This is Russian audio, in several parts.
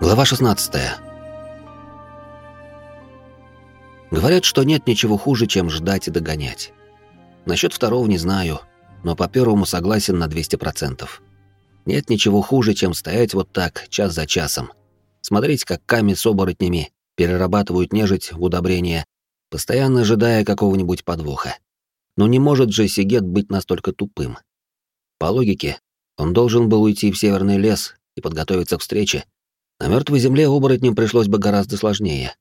Глава 16. Говорят, что нет ничего хуже, чем ждать и догонять. Насчет второго не знаю, но по первому согласен на 200%. Нет ничего хуже, чем стоять вот так, час за часом. Смотреть, как ками с оборотнями перерабатывают нежить в удобрения, постоянно ожидая какого-нибудь подвоха. Но не может же Сигет быть настолько тупым. По логике, он должен был уйти в северный лес и подготовиться к встрече, на мертвой земле оборотням пришлось бы гораздо сложнее.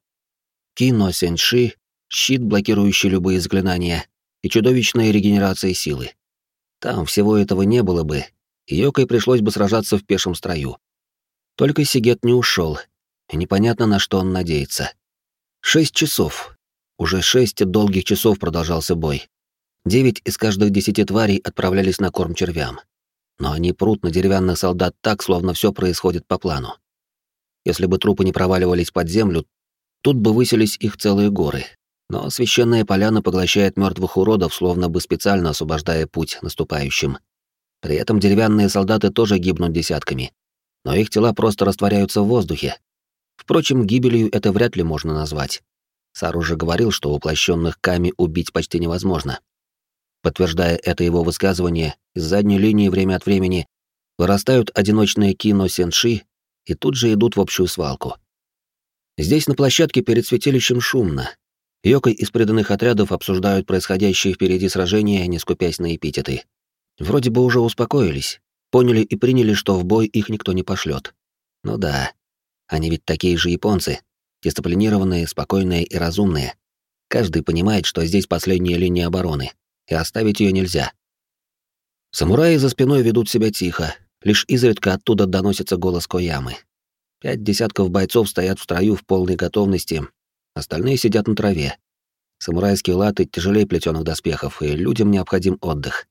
Кино Сенши, щит, блокирующий любые заклинания, и чудовищная регенерация силы. Там всего этого не было бы, и Йокой пришлось бы сражаться в пешем строю. Только Сигет не ушел, и непонятно, на что он надеется. Шесть часов. Уже шесть долгих часов продолжался бой. Девять из каждых десяти тварей отправлялись на корм червям. Но они прут на деревянных солдат так, словно все происходит по плану. Если бы трупы не проваливались под землю, тут бы высились их целые горы. Но священная поляна поглощает мертвых уродов, словно бы специально освобождая путь наступающим. При этом деревянные солдаты тоже гибнут десятками. Но их тела просто растворяются в воздухе. Впрочем, гибелью это вряд ли можно назвать. Сар уже говорил, что воплощенных Ками убить почти невозможно. Подтверждая это его высказывание, из задней линии время от времени вырастают одиночные кино сенши и тут же идут в общую свалку. Здесь на площадке перед святилищем шумно. Йокой из преданных отрядов обсуждают происходящее впереди сражения, не скупясь на эпитеты. Вроде бы уже успокоились, поняли и приняли, что в бой их никто не пошлет. Ну да, они ведь такие же японцы, дисциплинированные, спокойные и разумные. Каждый понимает, что здесь последняя линия обороны, и оставить ее нельзя. Самураи за спиной ведут себя тихо, Лишь изредка оттуда доносится голос Коямы. Пять десятков бойцов стоят в строю в полной готовности, остальные сидят на траве. Самурайские латы тяжелее плетеных доспехов, и людям необходим отдых.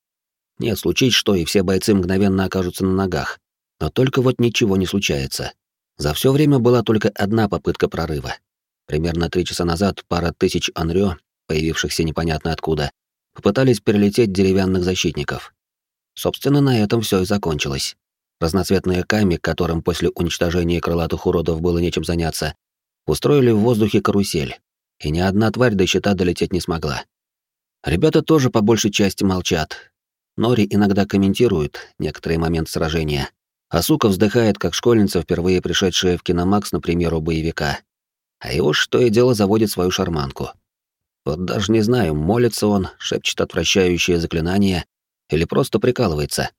Нет, случить что, и все бойцы мгновенно окажутся на ногах. Но только вот ничего не случается. За все время была только одна попытка прорыва. Примерно три часа назад пара тысяч анрё, появившихся непонятно откуда, попытались перелететь деревянных защитников. Собственно, на этом все и закончилось. Разноцветные ками, которым после уничтожения крылатых уродов было нечем заняться, устроили в воздухе карусель, и ни одна тварь до щита долететь не смогла. Ребята тоже по большей части молчат. Нори иногда комментирует некоторые моменты сражения, а сука вздыхает, как школьница, впервые пришедшая в киномакс на премьеру боевика. А его что и дело заводит свою шарманку. Вот даже не знаю, молится он, шепчет отвращающее заклинание или просто прикалывается.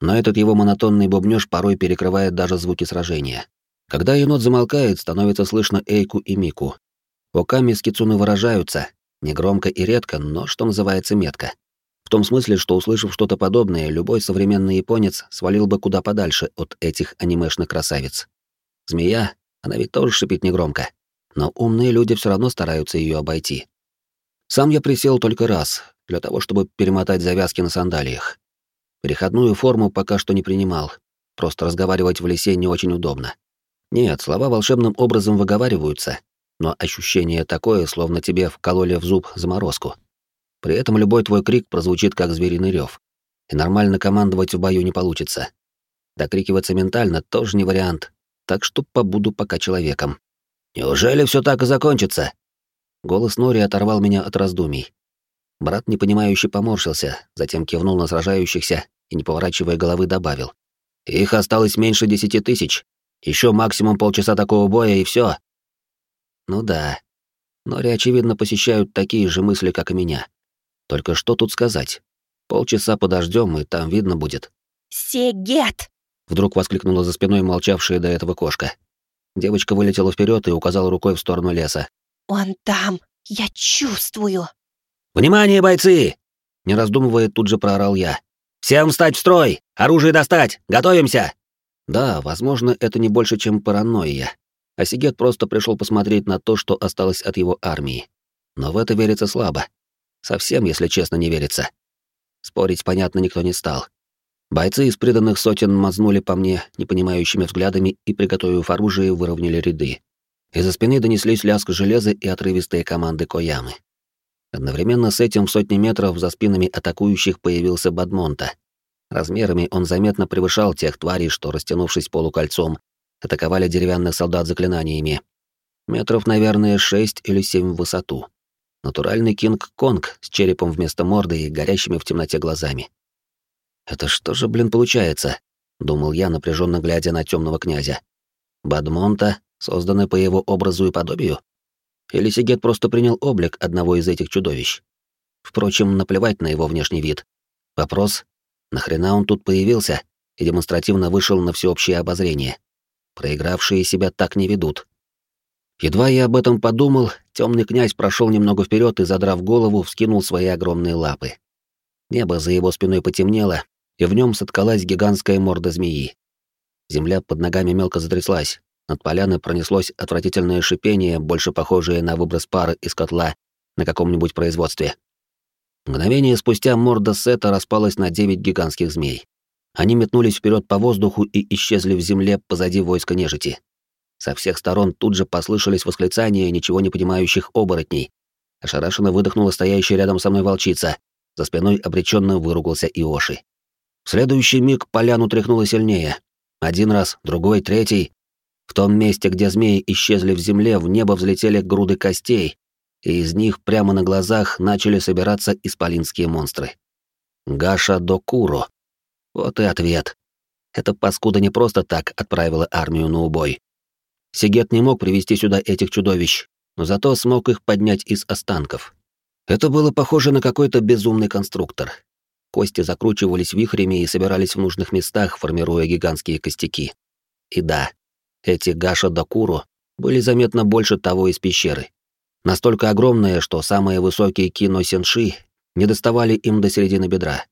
Но этот его монотонный бубнёж порой перекрывает даже звуки сражения. Когда енот замолкает, становится слышно Эйку и Мику. Оками с Кицуны выражаются, негромко и редко, но, что называется, метко. В том смысле, что, услышав что-то подобное, любой современный японец свалил бы куда подальше от этих анимешных красавиц. Змея, она ведь тоже шипит негромко, но умные люди все равно стараются ее обойти. Сам я присел только раз, для того, чтобы перемотать завязки на сандалиях. Переходную форму пока что не принимал, просто разговаривать в лесе не очень удобно. Нет, слова волшебным образом выговариваются, но ощущение такое, словно тебе вкололи в зуб заморозку. При этом любой твой крик прозвучит как звериный рев, и нормально командовать в бою не получится. Докрикиваться ментально тоже не вариант, так что побуду пока человеком. «Неужели все так и закончится?» Голос Нори оторвал меня от раздумий. Брат непонимающе поморщился, затем кивнул на сражающихся и, не поворачивая головы, добавил. «Их осталось меньше десяти тысяч. Еще максимум полчаса такого боя, и все. Ну да. Нори, очевидно, посещают такие же мысли, как и меня. Только что тут сказать? Полчаса подождем, и там видно будет. «Сегет!» — вдруг воскликнула за спиной молчавшая до этого кошка. Девочка вылетела вперед и указала рукой в сторону леса. «Он там! Я чувствую!» «Внимание, бойцы!» Не раздумывая, тут же проорал я. «Всем встать в строй! Оружие достать! Готовимся!» Да, возможно, это не больше, чем паранойя. А просто пришел посмотреть на то, что осталось от его армии. Но в это верится слабо. Совсем, если честно, не верится. Спорить, понятно, никто не стал. Бойцы из преданных сотен мазнули по мне непонимающими взглядами и, приготовив оружие, выровняли ряды. Из-за спины донеслись лязг железа и отрывистые команды Коямы. Одновременно с этим в сотни метров за спинами атакующих появился Бадмонта. Размерами он заметно превышал тех тварей, что, растянувшись полукольцом, атаковали деревянных солдат заклинаниями. Метров, наверное, шесть или семь в высоту. Натуральный Кинг-Конг с черепом вместо морды и горящими в темноте глазами. «Это что же, блин, получается?» — думал я, напряженно глядя на темного князя. «Бадмонта, созданный по его образу и подобию? Или Сигет просто принял облик одного из этих чудовищ? Впрочем, наплевать на его внешний вид. Вопрос, нахрена он тут появился и демонстративно вышел на всеобщее обозрение? Проигравшие себя так не ведут. Едва я об этом подумал, темный князь прошел немного вперед и, задрав голову, вскинул свои огромные лапы. Небо за его спиной потемнело, и в нем соткалась гигантская морда змеи. Земля под ногами мелко затряслась, над поляной пронеслось отвратительное шипение, больше похожее на выброс пары из котла на каком-нибудь производстве. Мгновение спустя морда Сета распалась на девять гигантских змей. Они метнулись вперед по воздуху и исчезли в земле позади войска нежити. Со всех сторон тут же послышались восклицания ничего не понимающих оборотней. Ошарашенно выдохнула стоящая рядом со мной волчица. За спиной обреченно выругался Иоши. В следующий миг поляну тряхнуло сильнее. Один раз, другой, третий. В том месте, где змеи исчезли в земле, в небо взлетели груды костей, и из них прямо на глазах начали собираться исполинские монстры. Гаша Докуро. Вот и ответ. Эта паскуда не просто так отправила армию на убой. Сигет не мог привести сюда этих чудовищ, но зато смог их поднять из останков. Это было похоже на какой-то безумный конструктор. Кости закручивались вихрями и собирались в нужных местах, формируя гигантские костяки. И да, эти Гаша Докуру были заметно больше того из пещеры. Настолько огромные, что самые высокие кино сенши не доставали им до середины бедра.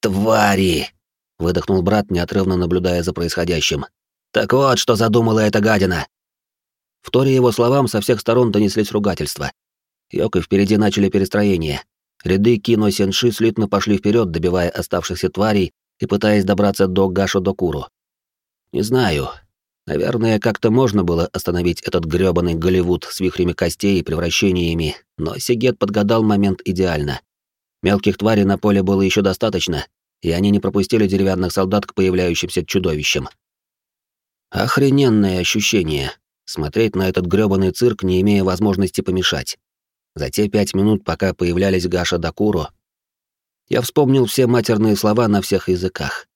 «Твари!» — выдохнул брат, неотрывно наблюдая за происходящим. «Так вот, что задумала эта гадина!» В торе его словам со всех сторон донеслись ругательства. Йок и впереди начали перестроение. Ряды кино сенши слитно пошли вперед, добивая оставшихся тварей и пытаясь добраться до Гашо Докуру. Не знаю, Наверное, как-то можно было остановить этот грёбаный Голливуд с вихрями костей и превращениями, но Сигет подгадал момент идеально. Мелких тварей на поле было еще достаточно, и они не пропустили деревянных солдат к появляющимся чудовищам. Охрененное ощущение — смотреть на этот грёбаный цирк, не имея возможности помешать. За те пять минут, пока появлялись Гаша Дакуро, я вспомнил все матерные слова на всех языках.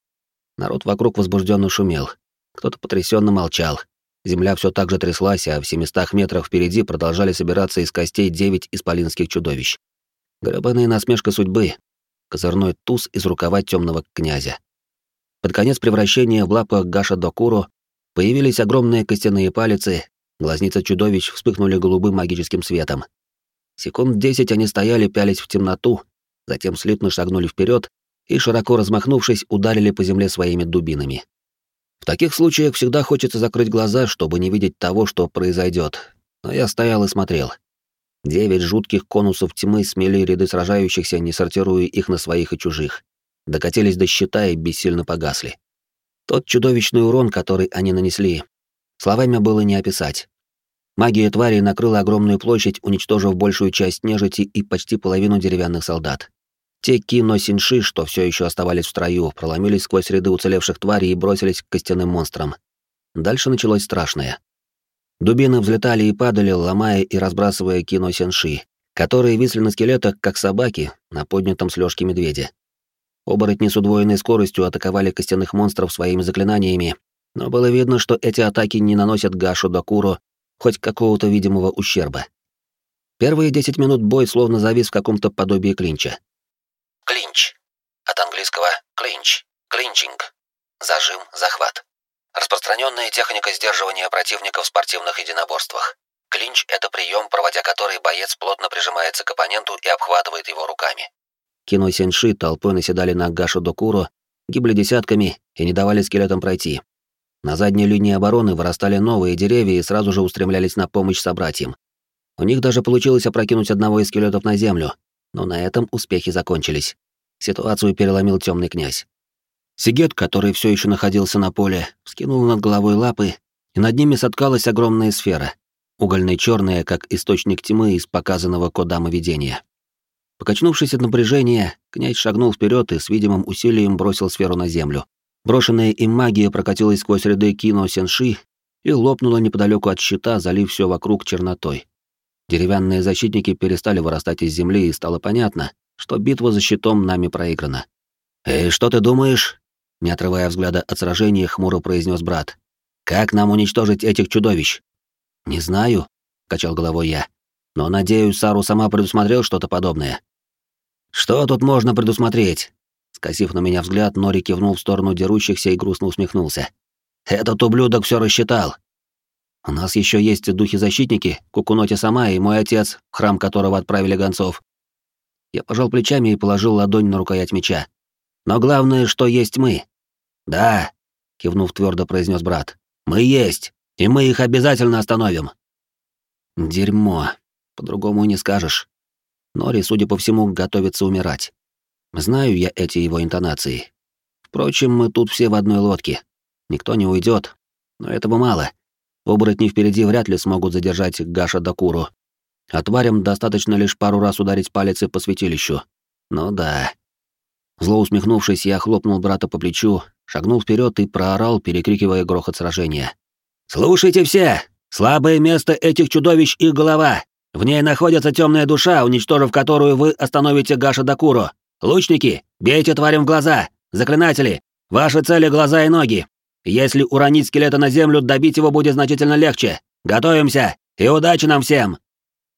Народ вокруг возбужденно шумел, кто-то потрясенно молчал. Земля все так же тряслась, а в семистах метрах впереди продолжали собираться из костей девять исполинских чудовищ. Гребаная насмешка судьбы. Козырной туз из рукава темного князя. Под конец превращения в лапах Гаша Докуру появились огромные костяные палицы, глазницы чудовищ вспыхнули голубым магическим светом. Секунд десять они стояли, пялись в темноту, затем слитно шагнули вперед и, широко размахнувшись, ударили по земле своими дубинами. В таких случаях всегда хочется закрыть глаза, чтобы не видеть того, что произойдет. Но я стоял и смотрел. Девять жутких конусов тьмы смели ряды сражающихся, не сортируя их на своих и чужих. Докатились до щита и бессильно погасли. Тот чудовищный урон, который они нанесли, словами было не описать. Магия твари накрыла огромную площадь, уничтожив большую часть нежити и почти половину деревянных солдат. Те кино-синши, что все еще оставались в строю, проломились сквозь ряды уцелевших тварей и бросились к костяным монстрам. Дальше началось страшное. Дубины взлетали и падали, ломая и разбрасывая кино-синши, которые висли на скелетах, как собаки, на поднятом с лёжки медведе. Оборотни с удвоенной скоростью атаковали костяных монстров своими заклинаниями, но было видно, что эти атаки не наносят Гашу Дакуру хоть какого-то видимого ущерба. Первые 10 минут бой словно завис в каком-то подобии клинча. Клинч. От английского клинч. Клинчинг. Зажим, захват. Распространенная техника сдерживания противника в спортивных единоборствах. Клинч — это прием, проводя который боец плотно прижимается к оппоненту и обхватывает его руками. Кино Сенши толпой наседали на Гашу Докуру, гибли десятками и не давали скелетам пройти. На задней линии обороны вырастали новые деревья и сразу же устремлялись на помощь собратьям. У них даже получилось опрокинуть одного из скелетов на землю, но на этом успехи закончились. Ситуацию переломил темный князь. Сигет, который все еще находился на поле, скинул над головой лапы, и над ними соткалась огромная сфера, угольно-черная, как источник тьмы из показанного кодама видения. Покачнувшись от напряжения, князь шагнул вперед и с видимым усилием бросил сферу на землю, Брошенная им магия прокатилась сквозь ряды кино Сенши и лопнула неподалеку от щита, залив все вокруг чернотой. Деревянные защитники перестали вырастать из земли, и стало понятно, что битва за щитом нами проиграна. «Эй, что ты думаешь?» Не отрывая взгляда от сражения, хмуро произнес брат. «Как нам уничтожить этих чудовищ?» «Не знаю», — качал головой я. «Но, надеюсь, Сару сама предусмотрел что-то подобное». «Что тут можно предусмотреть?» Скосив на меня взгляд, Нори кивнул в сторону дерущихся и грустно усмехнулся. «Этот ублюдок все рассчитал. У нас еще есть духи-защитники, Кукуноти сама и мой отец, храм которого отправили гонцов. Я пожал плечами и положил ладонь на рукоять меча. Но главное, что есть мы. Да, кивнув твердо, произнес брат. Мы есть, и мы их обязательно остановим. Дерьмо. По-другому не скажешь. Нори, судя по всему, готовится умирать. Знаю я эти его интонации. Впрочем, мы тут все в одной лодке. Никто не уйдет, но этого мало. Оборотни впереди вряд ли смогут задержать Гаша Дакуру. А тварям достаточно лишь пару раз ударить палец по святилищу. Ну да. Зло усмехнувшись, я хлопнул брата по плечу, шагнул вперед и проорал, перекрикивая грохот сражения. «Слушайте все! Слабое место этих чудовищ — их голова. В ней находится темная душа, уничтожив которую вы остановите Гаша Дакуру. Лучники, бейте тварям в глаза! Заклинатели, ваши цели — глаза и ноги. Если уронить скелета на землю, добить его будет значительно легче. Готовимся! И удачи нам всем!»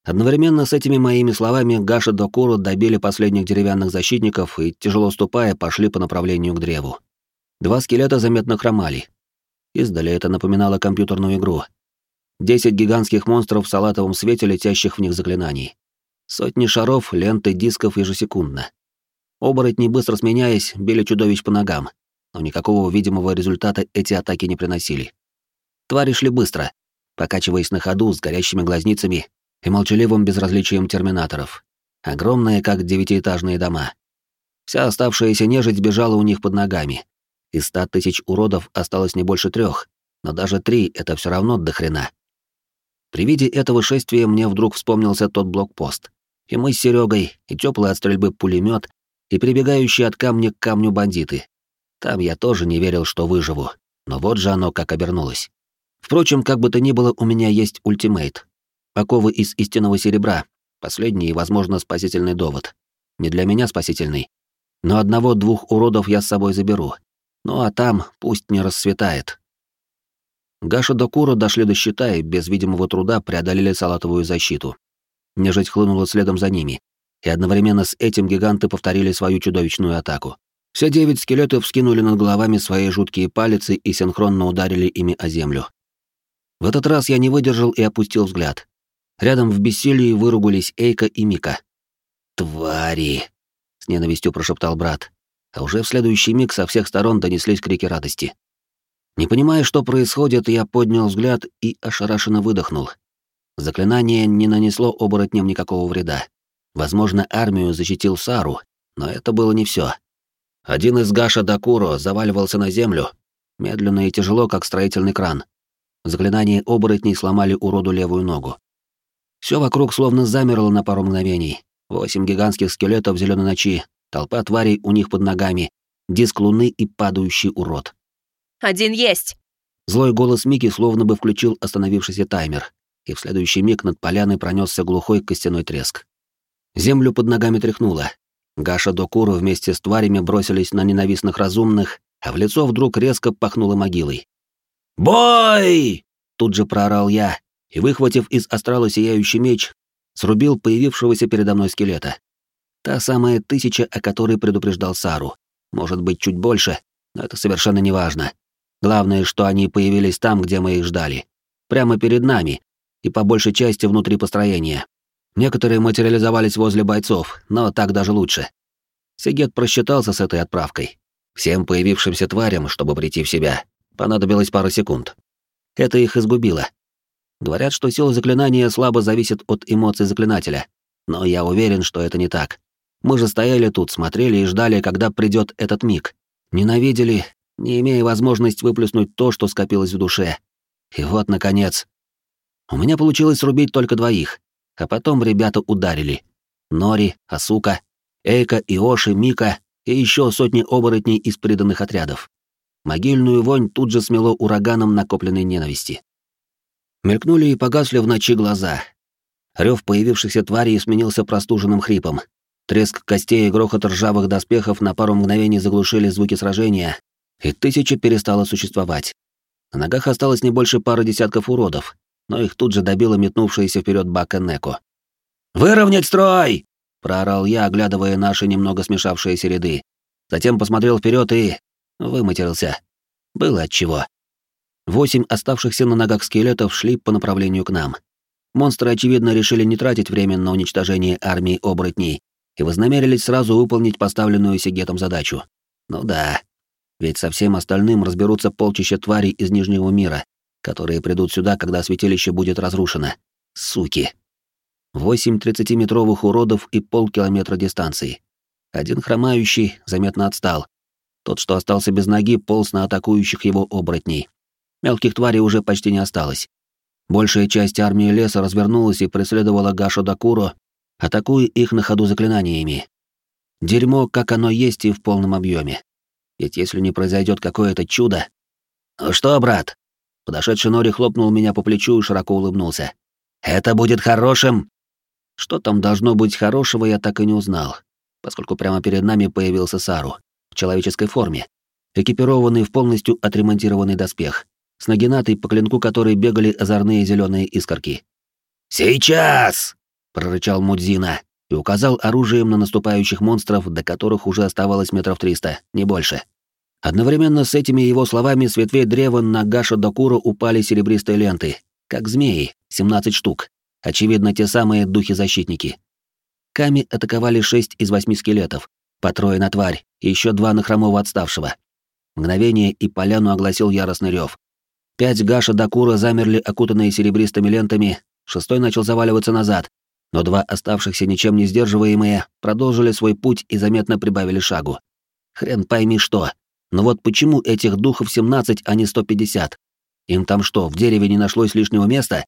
Одновременно с этими моими словами Гаша Докуру добили последних деревянных защитников и, тяжело ступая, пошли по направлению к древу. Два скелета заметно хромали. Издали это напоминало компьютерную игру. Десять гигантских монстров в салатовом свете, летящих в них заклинаний. Сотни шаров, ленты, дисков ежесекундно. Оборотни, быстро сменяясь, били чудовищ по ногам, но никакого видимого результата эти атаки не приносили. Твари шли быстро, покачиваясь на ходу с горящими глазницами и молчаливым безразличием терминаторов, огромные, как девятиэтажные дома. Вся оставшаяся нежить бежала у них под ногами. Из ста тысяч уродов осталось не больше трех, но даже три — это все равно до хрена. При виде этого шествия мне вдруг вспомнился тот блокпост. И мы с Серегой, и теплый от стрельбы пулемет, и прибегающие от камня к камню бандиты. Там я тоже не верил, что выживу, но вот же оно как обернулось. Впрочем, как бы то ни было, у меня есть ультимейт, Оковы из истинного серебра. Последний и, возможно, спасительный довод. Не для меня спасительный. Но одного-двух уродов я с собой заберу. Ну а там пусть не расцветает. Гаша до Кура дошли до щита и без видимого труда преодолели салатовую защиту. Нежить хлынула следом за ними, и одновременно с этим гиганты повторили свою чудовищную атаку. Все девять скелетов вскинули над головами свои жуткие палицы и синхронно ударили ими о землю. В этот раз я не выдержал и опустил взгляд. Рядом в бессилии выругались Эйка и Мика. «Твари!» — с ненавистью прошептал брат. А уже в следующий миг со всех сторон донеслись крики радости. Не понимая, что происходит, я поднял взгляд и ошарашенно выдохнул. Заклинание не нанесло оборотням никакого вреда. Возможно, армию защитил Сару, но это было не все. Один из Гаша Дакуро заваливался на землю, медленно и тяжело, как строительный кран. Заклинание оборотней сломали уроду левую ногу. Все вокруг словно замерло на пару мгновений. Восемь гигантских скелетов зеленой ночи, толпа тварей у них под ногами, диск луны и падающий урод. «Один есть!» Злой голос Мики словно бы включил остановившийся таймер, и в следующий миг над поляной пронесся глухой костяной треск. Землю под ногами тряхнуло. Гаша Докуру вместе с тварями бросились на ненавистных разумных, а в лицо вдруг резко пахнуло могилой. «Бой!» — тут же проорал я, и, выхватив из астрала сияющий меч, срубил появившегося передо мной скелета. Та самая тысяча, о которой предупреждал Сару. Может быть, чуть больше, но это совершенно не важно. Главное, что они появились там, где мы их ждали. Прямо перед нами, и по большей части внутри построения. Некоторые материализовались возле бойцов, но так даже лучше. Сигет просчитался с этой отправкой. Всем появившимся тварям, чтобы прийти в себя, понадобилось пара секунд. Это их изгубило, Говорят, что сила заклинания слабо зависит от эмоций заклинателя. Но я уверен, что это не так. Мы же стояли тут, смотрели и ждали, когда придет этот миг. Ненавидели, не имея возможность выплеснуть то, что скопилось в душе. И вот, наконец. У меня получилось срубить только двоих. А потом ребята ударили. Нори, Асука, Эйка, Иоши, Мика и еще сотни оборотней из приданных отрядов. Могильную вонь тут же смело ураганом накопленной ненависти. Мелькнули и погасли в ночи глаза. Рев появившихся тварей сменился простуженным хрипом. Треск костей и грохот ржавых доспехов на пару мгновений заглушили звуки сражения, и тысяча перестала существовать. На ногах осталось не больше пары десятков уродов, но их тут же добила метнувшаяся вперед Бака Неко. «Выровнять строй!» — проорал я, оглядывая наши немного смешавшиеся ряды. Затем посмотрел вперед и... выматерился. Было отчего. Восемь оставшихся на ногах скелетов шли по направлению к нам. Монстры, очевидно, решили не тратить время на уничтожение армии оборотней и вознамерились сразу выполнить поставленную Сигетом задачу. Ну да, ведь со всем остальным разберутся полчища тварей из Нижнего мира, которые придут сюда, когда святилище будет разрушено. Суки. Восемь тридцатиметровых уродов и полкилометра дистанции. Один хромающий заметно отстал. Тот, что остался без ноги, полз на атакующих его оборотней. Мелких тварей уже почти не осталось. Большая часть армии леса развернулась и преследовала Гашу Дакуро, атакуя их на ходу заклинаниями. Дерьмо, как оно есть и в полном объеме. Ведь если не произойдет какое-то чудо... «Ну что, брат?» Подошедший Нори хлопнул меня по плечу и широко улыбнулся. «Это будет хорошим!» Что там должно быть хорошего, я так и не узнал, поскольку прямо перед нами появился Сару в человеческой форме, экипированный в полностью отремонтированный доспех, с нагинатой, по клинку которой бегали озорные зеленые искорки. «Сейчас!» — прорычал Мудзина и указал оружием на наступающих монстров, до которых уже оставалось метров триста, не больше. Одновременно с этими его словами с ветвей древа на Гаша Докура упали серебристые ленты, как змеи, 17 штук, очевидно, те самые духи-защитники. Ками атаковали шесть из восьми скелетов, по трое на тварь, и еще два на хромого отставшего. Мгновение, и поляну огласил яростный рев. Пять Гаша Дакура замерли, окутанные серебристыми лентами, шестой начал заваливаться назад, но два оставшихся ничем не сдерживаемые продолжили свой путь и заметно прибавили шагу. Хрен пойми что. Но вот почему этих духов 17, а не 150? Им там что, в дереве не нашлось лишнего места?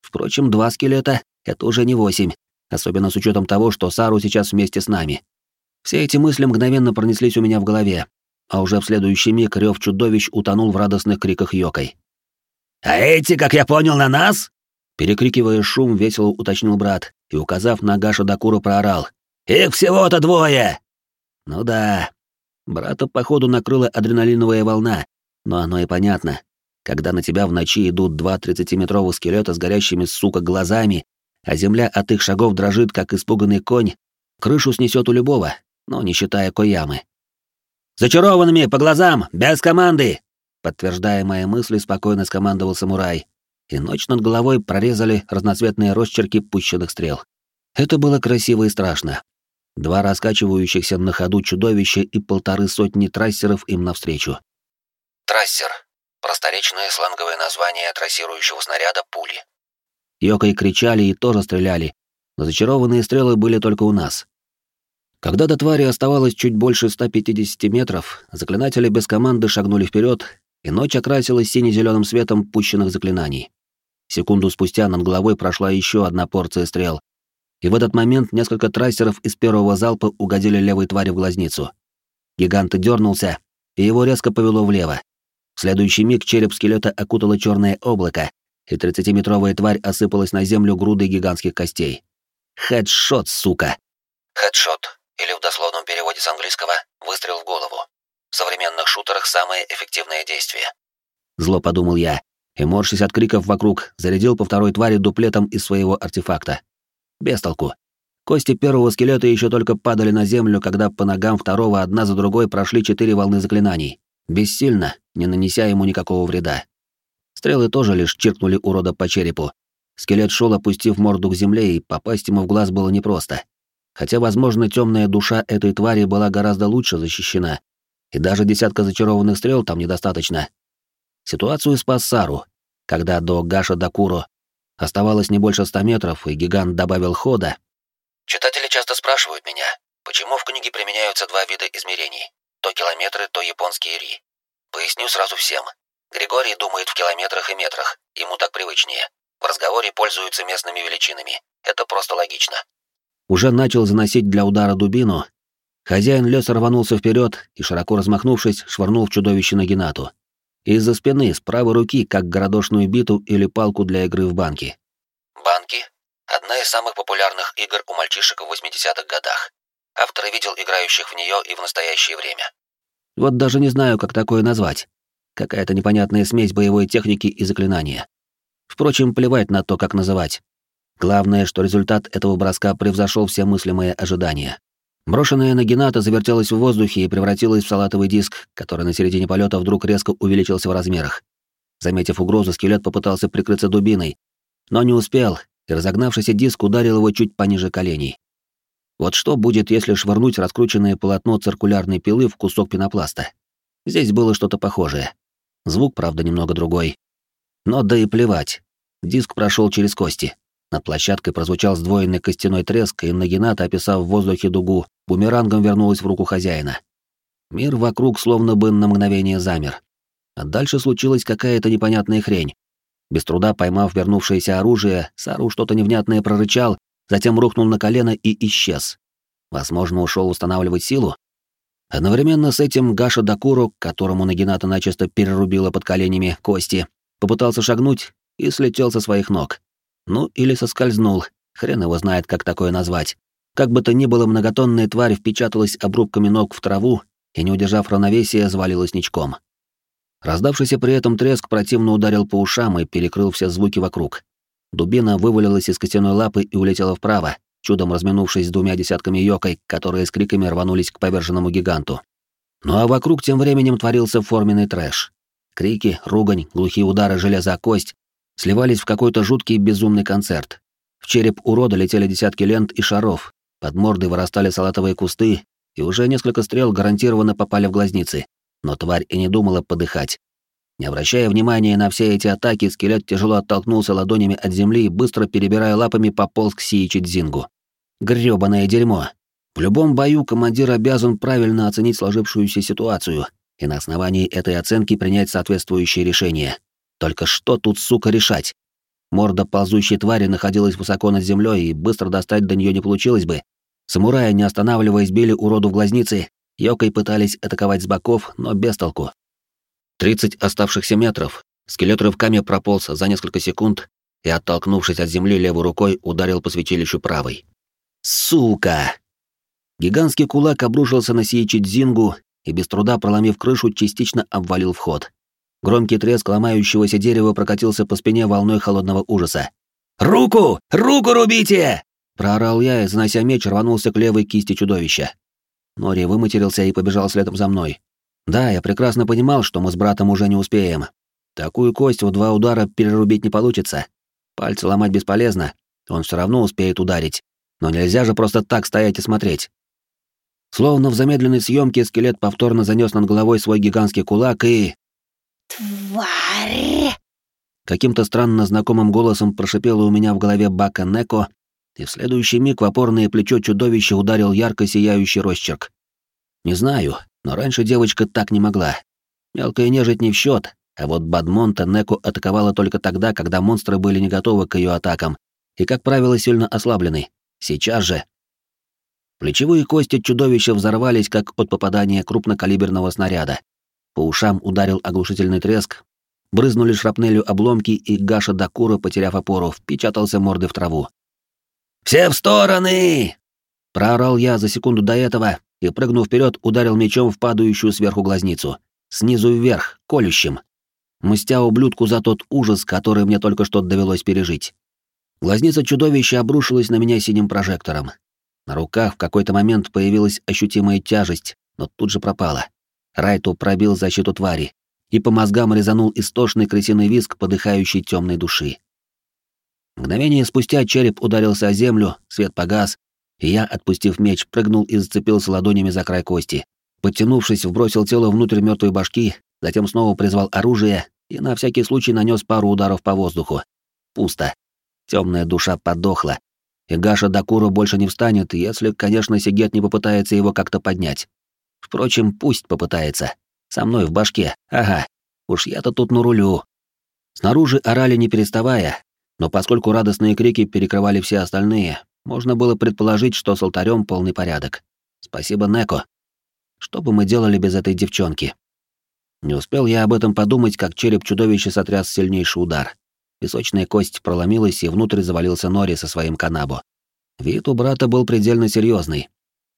Впрочем, два скелета — это уже не восемь, особенно с учетом того, что Сару сейчас вместе с нами. Все эти мысли мгновенно пронеслись у меня в голове, а уже в следующий миг рев чудовищ утонул в радостных криках Йокой. «А эти, как я понял, на нас?» Перекрикивая шум, весело уточнил брат и, указав на Гаша Дакура, проорал. «Их всего-то двое!» Ну да, брата, походу, накрыла адреналиновая волна, но оно и понятно. Когда на тебя в ночи идут два тридцатиметровых скелета с горящими, сука, глазами, а земля от их шагов дрожит, как испуганный конь, крышу снесет у любого, но не считая Коямы. «Зачарованными, по глазам, без команды!» Подтверждая мои мысли, спокойно скомандовал самурай, и ночь над головой прорезали разноцветные росчерки пущенных стрел. Это было красиво и страшно. Два раскачивающихся на ходу чудовища и полторы сотни трассеров им навстречу. Трассер. Просторечное сленговое название трассирующего снаряда пули. Йокой кричали и тоже стреляли, но зачарованные стрелы были только у нас. Когда до твари оставалось чуть больше 150 метров, заклинатели без команды шагнули вперед, и ночь окрасилась сине-зеленым светом пущенных заклинаний. Секунду спустя над головой прошла еще одна порция стрел, и в этот момент несколько трассеров из первого залпа угодили левой твари в глазницу. Гигант дернулся, и его резко повело влево. В следующий миг череп скелета окутало черное облако, и тридцатиметровая тварь осыпалась на землю грудой гигантских костей. Хедшот, сука! Хедшот, или в дословном переводе с английского «выстрел в голову». В современных шутерах самое эффективное действие. Зло подумал я, и, морщись от криков вокруг, зарядил по второй твари дуплетом из своего артефакта. Без толку. Кости первого скелета еще только падали на землю, когда по ногам второго одна за другой прошли четыре волны заклинаний. Бессильно, не нанеся ему никакого вреда. Стрелы тоже лишь чиркнули урода по черепу. Скелет шел, опустив морду к земле, и попасть ему в глаз было непросто. Хотя, возможно, темная душа этой твари была гораздо лучше защищена, и даже десятка зачарованных стрел там недостаточно. Ситуацию спас Сару, когда до Гаша Дакуро оставалось не больше ста метров, и гигант добавил хода. Читатели часто спрашивают меня, почему в книге применяются два вида измерений, то километры, то японские ри. Поясню сразу всем. Григорий думает в километрах и метрах, ему так привычнее. В разговоре пользуются местными величинами. Это просто логично. Уже начал заносить для удара дубину, Хозяин леса рванулся вперед и, широко размахнувшись, швырнул в чудовище на Геннату. Из-за спины, с правой руки, как городошную биту или палку для игры в банки. Банки — одна из самых популярных игр у мальчишек в 80-х годах. Автор видел играющих в нее и в настоящее время. Вот даже не знаю, как такое назвать. Какая-то непонятная смесь боевой техники и заклинания. Впрочем, плевать на то, как называть. Главное, что результат этого броска превзошел все мыслимые ожидания. Брошенная нагината завертелась в воздухе и превратилась в салатовый диск, который на середине полета вдруг резко увеличился в размерах. Заметив угрозу, скелет попытался прикрыться дубиной, но не успел, и разогнавшийся диск ударил его чуть пониже коленей. Вот что будет, если швырнуть раскрученное полотно циркулярной пилы в кусок пенопласта? Здесь было что-то похожее. Звук, правда, немного другой. Но да и плевать. Диск прошел через кости. Над площадкой прозвучал сдвоенный костяной треск, и Нагината, описав в воздухе дугу, бумерангом вернулась в руку хозяина. Мир вокруг словно бы на мгновение замер. А дальше случилась какая-то непонятная хрень. Без труда поймав вернувшееся оружие, Сару что-то невнятное прорычал, затем рухнул на колено и исчез. Возможно, ушел устанавливать силу? Одновременно с этим Гаша Дакуру, которому Нагината начисто перерубила под коленями кости, попытался шагнуть и слетел со своих ног. Ну, или соскользнул, хрен его знает, как такое назвать. Как бы то ни было, многотонная тварь впечаталась обрубками ног в траву и, не удержав равновесия, завалилась ничком. Раздавшийся при этом треск противно ударил по ушам и перекрыл все звуки вокруг. Дубина вывалилась из костяной лапы и улетела вправо, чудом разминувшись с двумя десятками йокой, которые с криками рванулись к поверженному гиганту. Ну а вокруг тем временем творился форменный трэш. Крики, ругань, глухие удары железа о кость, сливались в какой-то жуткий безумный концерт. В череп урода летели десятки лент и шаров, под мордой вырастали салатовые кусты, и уже несколько стрел гарантированно попали в глазницы. Но тварь и не думала подыхать. Не обращая внимания на все эти атаки, скелет тяжело оттолкнулся ладонями от земли и, быстро перебирая лапами, пополз к Сиичи Дзингу. Грёбаное дерьмо. В любом бою командир обязан правильно оценить сложившуюся ситуацию и на основании этой оценки принять соответствующее решение. Только что тут, сука, решать? Морда ползущей твари находилась высоко над землей, и быстро достать до нее не получилось бы. Самураи, не останавливаясь, били уроду в глазницы, Йокой пытались атаковать с боков, но без толку. Тридцать оставшихся метров. Скелет рывками прополз за несколько секунд и, оттолкнувшись от земли левой рукой, ударил по святилищу правой. «Сука!» Гигантский кулак обрушился на Сиичи Дзингу и, без труда проломив крышу, частично обвалил вход. Громкий треск ломающегося дерева прокатился по спине волной холодного ужаса. «Руку! Руку рубите!» Проорал я и, занося меч, рванулся к левой кисти чудовища. Нори выматерился и побежал следом за мной. Да, я прекрасно понимал, что мы с братом уже не успеем. Такую кость в два удара перерубить не получится. Пальцы ломать бесполезно, он все равно успеет ударить. Но нельзя же просто так стоять и смотреть. Словно в замедленной съемке скелет повторно занес над головой свой гигантский кулак и... «Тварь!» Каким-то странно знакомым голосом прошипело у меня в голове Бака Неко, и в следующий миг в опорное плечо чудовища ударил ярко сияющий росчерк. Не знаю, но раньше девочка так не могла. Мелкая нежить не в счет, а вот Бадмонта Неко атаковала только тогда, когда монстры были не готовы к ее атакам и, как правило, сильно ослаблены. Сейчас же... Плечевые кости чудовища взорвались, как от попадания крупнокалиберного снаряда. По ушам ударил оглушительный треск, брызнули шрапнелью обломки, и Гаша Дакура, потеряв опору, впечатался мордой в траву. «Все в стороны!» Проорал я за секунду до этого и, прыгнув вперед, ударил мечом в падающую сверху глазницу. Снизу вверх, колющим. Мстя ублюдку за тот ужас, который мне только что довелось пережить. Глазница чудовища обрушилась на меня синим прожектором. На руках в какой-то момент появилась ощутимая тяжесть, но тут же пропала. Райту пробил защиту твари, и по мозгам резанул истошный крысиный виск подыхающей темной души. Мгновение спустя череп ударился о землю, свет погас, и я, отпустив меч, прыгнул и зацепился ладонями за край кости. Подтянувшись, вбросил тело внутрь мертвой башки, затем снова призвал оружие и на всякий случай нанес пару ударов по воздуху. Пусто. Темная душа подохла. И Гаша Дакуру больше не встанет, если, конечно, Сигет не попытается его как-то поднять. Впрочем, пусть попытается. Со мной в башке, ага. Уж я-то тут на рулю. Снаружи орали не переставая, но поскольку радостные крики перекрывали все остальные, можно было предположить, что с алтарем полный порядок. Спасибо, Неко. Что бы мы делали без этой девчонки? Не успел я об этом подумать, как череп чудовища сотряс сильнейший удар. Песочная кость проломилась, и внутрь завалился Нори со своим канабо. Вид у брата был предельно серьезный.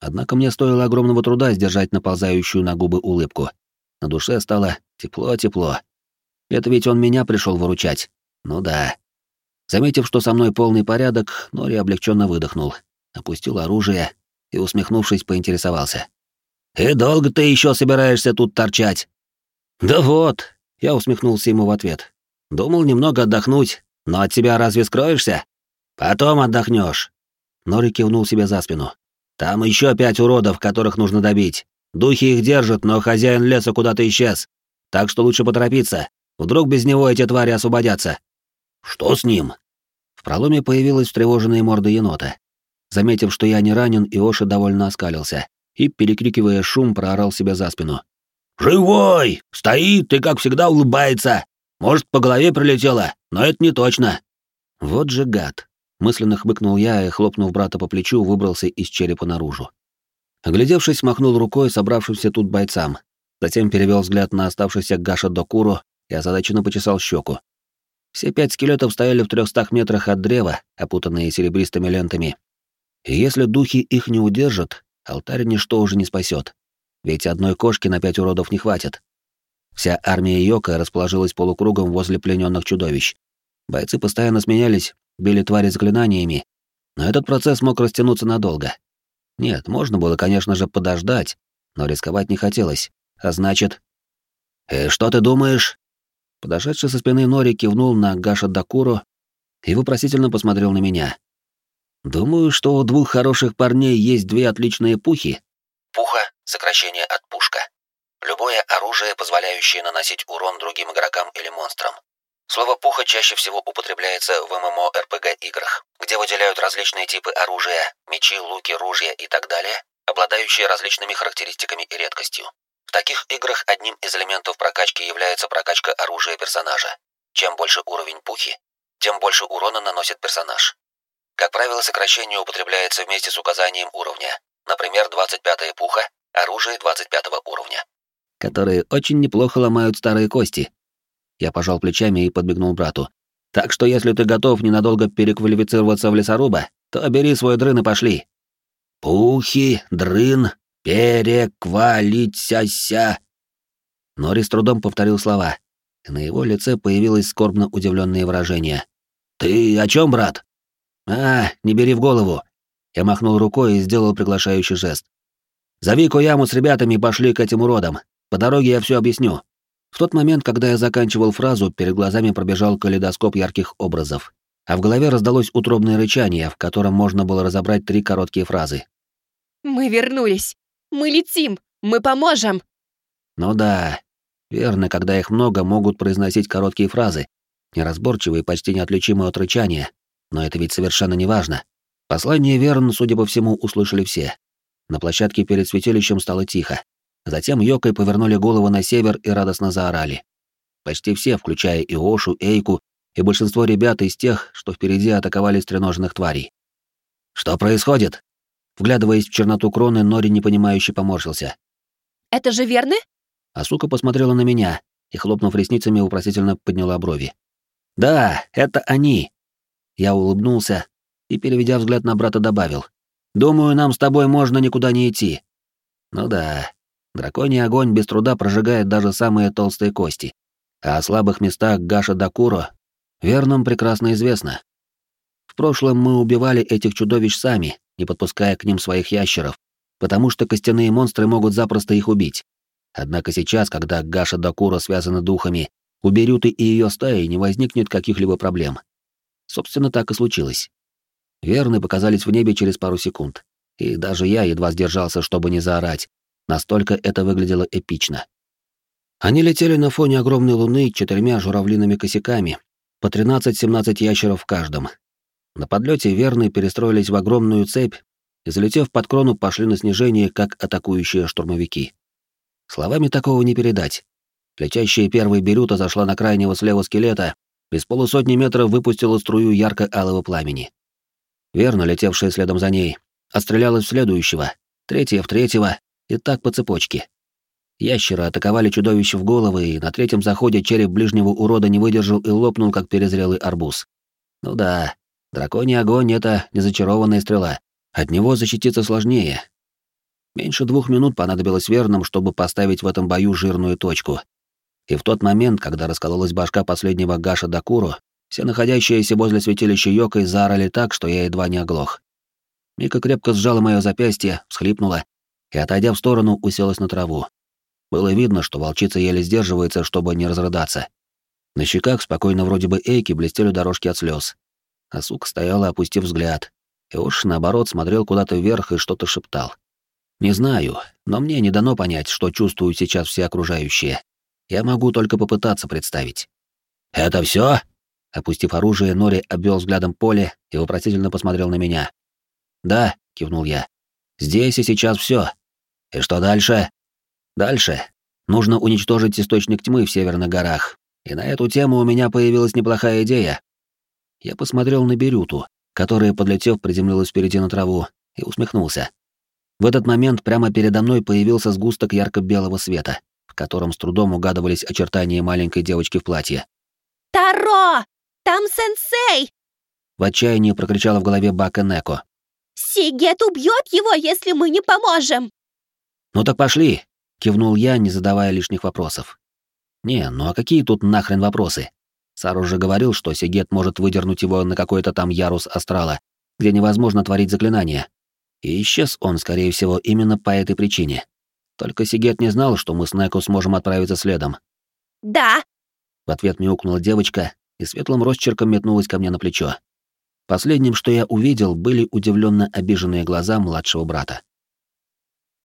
Однако мне стоило огромного труда сдержать наползающую на губы улыбку. На душе стало тепло-тепло. Это ведь он меня пришел выручать. Ну да. Заметив, что со мной полный порядок, Нори облегченно выдохнул, опустил оружие и, усмехнувшись, поинтересовался. «И долго ты еще собираешься тут торчать?» «Да вот», — я усмехнулся ему в ответ. «Думал немного отдохнуть, но от тебя разве скроешься? Потом отдохнешь. Нори кивнул себе за спину. «Там еще пять уродов, которых нужно добить. Духи их держат, но хозяин леса куда-то исчез. Так что лучше поторопиться. Вдруг без него эти твари освободятся». «Что с ним?» В проломе появилась встревоженная морда енота. Заметив, что я не ранен, Иоши довольно оскалился и, перекрикивая шум, проорал себя за спину. «Живой! Стоит и, как всегда, улыбается! Может, по голове прилетело, но это не точно!» Вот же гад. Мысленно хмыкнул я и, хлопнув брата по плечу, выбрался из черепа наружу. Оглядевшись, махнул рукой собравшимся тут бойцам, затем перевел взгляд на оставшийся Гаша Докуру и озадаченно почесал щеку. Все пять скелетов стояли в трехстах метрах от древа, опутанные серебристыми лентами. И если духи их не удержат, алтарь ничто уже не спасет. Ведь одной кошки на пять уродов не хватит. Вся армия Йока расположилась полукругом возле плененных чудовищ. Бойцы постоянно сменялись, били твари заклинаниями, но этот процесс мог растянуться надолго. Нет, можно было, конечно же, подождать, но рисковать не хотелось, а значит... «И что ты думаешь?» Подошедший со спины Нори кивнул на Гаша Дакуру и вопросительно посмотрел на меня. «Думаю, что у двух хороших парней есть две отличные пухи». Пуха — сокращение от пушка. Любое оружие, позволяющее наносить урон другим игрокам или монстрам. Слово «пуха» чаще всего употребляется в ММО-РПГ-играх, где выделяют различные типы оружия, мечи, луки, ружья и так далее, обладающие различными характеристиками и редкостью. В таких играх одним из элементов прокачки является прокачка оружия персонажа. Чем больше уровень пухи, тем больше урона наносит персонаж. Как правило, сокращение употребляется вместе с указанием уровня. Например, 25-я пуха, оружие 25 уровня. Которые очень неплохо ломают старые кости, я пожал плечами и подбегнул брату. Так что если ты готов ненадолго переквалифицироваться в лесоруба, то бери свой дрын и пошли. Пухи, дрын, переквалитяся. Нори с трудом повторил слова, на его лице появилось скорбно удивленное выражение. «Ты о чем, брат?» «А, не бери в голову». Я махнул рукой и сделал приглашающий жест. «Зови Кояму с ребятами и пошли к этим уродам. По дороге я все объясню». В тот момент, когда я заканчивал фразу, перед глазами пробежал калейдоскоп ярких образов, а в голове раздалось утробное рычание, в котором можно было разобрать три короткие фразы. «Мы вернулись! Мы летим! Мы поможем!» Ну да, верно, когда их много, могут произносить короткие фразы, неразборчивые, почти неотличимые от рычания, но это ведь совершенно не важно. Послание Верн, судя по всему, услышали все. На площадке перед святилищем стало тихо. Затем Йокой повернули голову на север и радостно заорали. Почти все, включая Иошу, Эйку и большинство ребят из тех, что впереди атаковали стреноженных тварей. «Что происходит?» Вглядываясь в черноту кроны, Нори непонимающе поморщился. «Это же верны?» Асука посмотрела на меня и, хлопнув ресницами, упросительно подняла брови. «Да, это они!» Я улыбнулся и, переведя взгляд на брата, добавил. «Думаю, нам с тобой можно никуда не идти». «Ну да, Драконий огонь без труда прожигает даже самые толстые кости. А о слабых местах Гаша Дакуро верным прекрасно известно. В прошлом мы убивали этих чудовищ сами, не подпуская к ним своих ящеров, потому что костяные монстры могут запросто их убить. Однако сейчас, когда Гаша Дакуро связаны духами, у Берюты и ее стаи не возникнет каких-либо проблем. Собственно, так и случилось. Верны показались в небе через пару секунд, и даже я едва сдержался, чтобы не заорать, Настолько это выглядело эпично. Они летели на фоне огромной луны четырьмя журавлиными косяками, по 13-17 ящеров в каждом. На подлете верные перестроились в огромную цепь и, залетев под крону, пошли на снижение, как атакующие штурмовики. Словами такого не передать. Летящая первой Берюта зашла на крайнего слева скелета с полусотни метров выпустила струю ярко-алого пламени. Верно, летевшая следом за ней, отстрелялась в следующего, третья в третьего, и так по цепочке. Ящеры атаковали чудовище в головы, и на третьем заходе череп ближнего урода не выдержал и лопнул, как перезрелый арбуз. Ну да, драконий огонь — это не зачарованная стрела. От него защититься сложнее. Меньше двух минут понадобилось верным, чтобы поставить в этом бою жирную точку. И в тот момент, когда раскололась башка последнего Гаша Дакуру, все находящиеся возле святилища Йокой заорали так, что я едва не оглох. Мика крепко сжала мое запястье, всхлипнула и, отойдя в сторону, уселась на траву. Было видно, что волчица еле сдерживается, чтобы не разрыдаться. На щеках спокойно вроде бы эйки блестели дорожки от слез. А сука стояла, опустив взгляд. И уж, наоборот, смотрел куда-то вверх и что-то шептал. Не знаю, но мне не дано понять, что чувствуют сейчас все окружающие. Я могу только попытаться представить. «Это все? Опустив оружие, Нори обвел взглядом поле и вопросительно посмотрел на меня. «Да», — кивнул я. «Здесь и сейчас все. И что дальше?» «Дальше. Нужно уничтожить источник тьмы в северных горах. И на эту тему у меня появилась неплохая идея». Я посмотрел на Берюту, которая, подлетев, приземлилась впереди на траву, и усмехнулся. В этот момент прямо передо мной появился сгусток ярко-белого света, в котором с трудом угадывались очертания маленькой девочки в платье. «Таро! Там сенсей!» В отчаянии прокричала в голове Бака Неко. «Сигет убьет его, если мы не поможем!» «Ну так пошли!» — кивнул я, не задавая лишних вопросов. «Не, ну а какие тут нахрен вопросы? Сар уже говорил, что Сигет может выдернуть его на какой-то там ярус астрала, где невозможно творить заклинания. И исчез он, скорее всего, именно по этой причине. Только Сигет не знал, что мы с Неко сможем отправиться следом. «Да!» В ответ мяукнула девочка и светлым росчерком метнулась ко мне на плечо. Последним, что я увидел, были удивленно обиженные глаза младшего брата.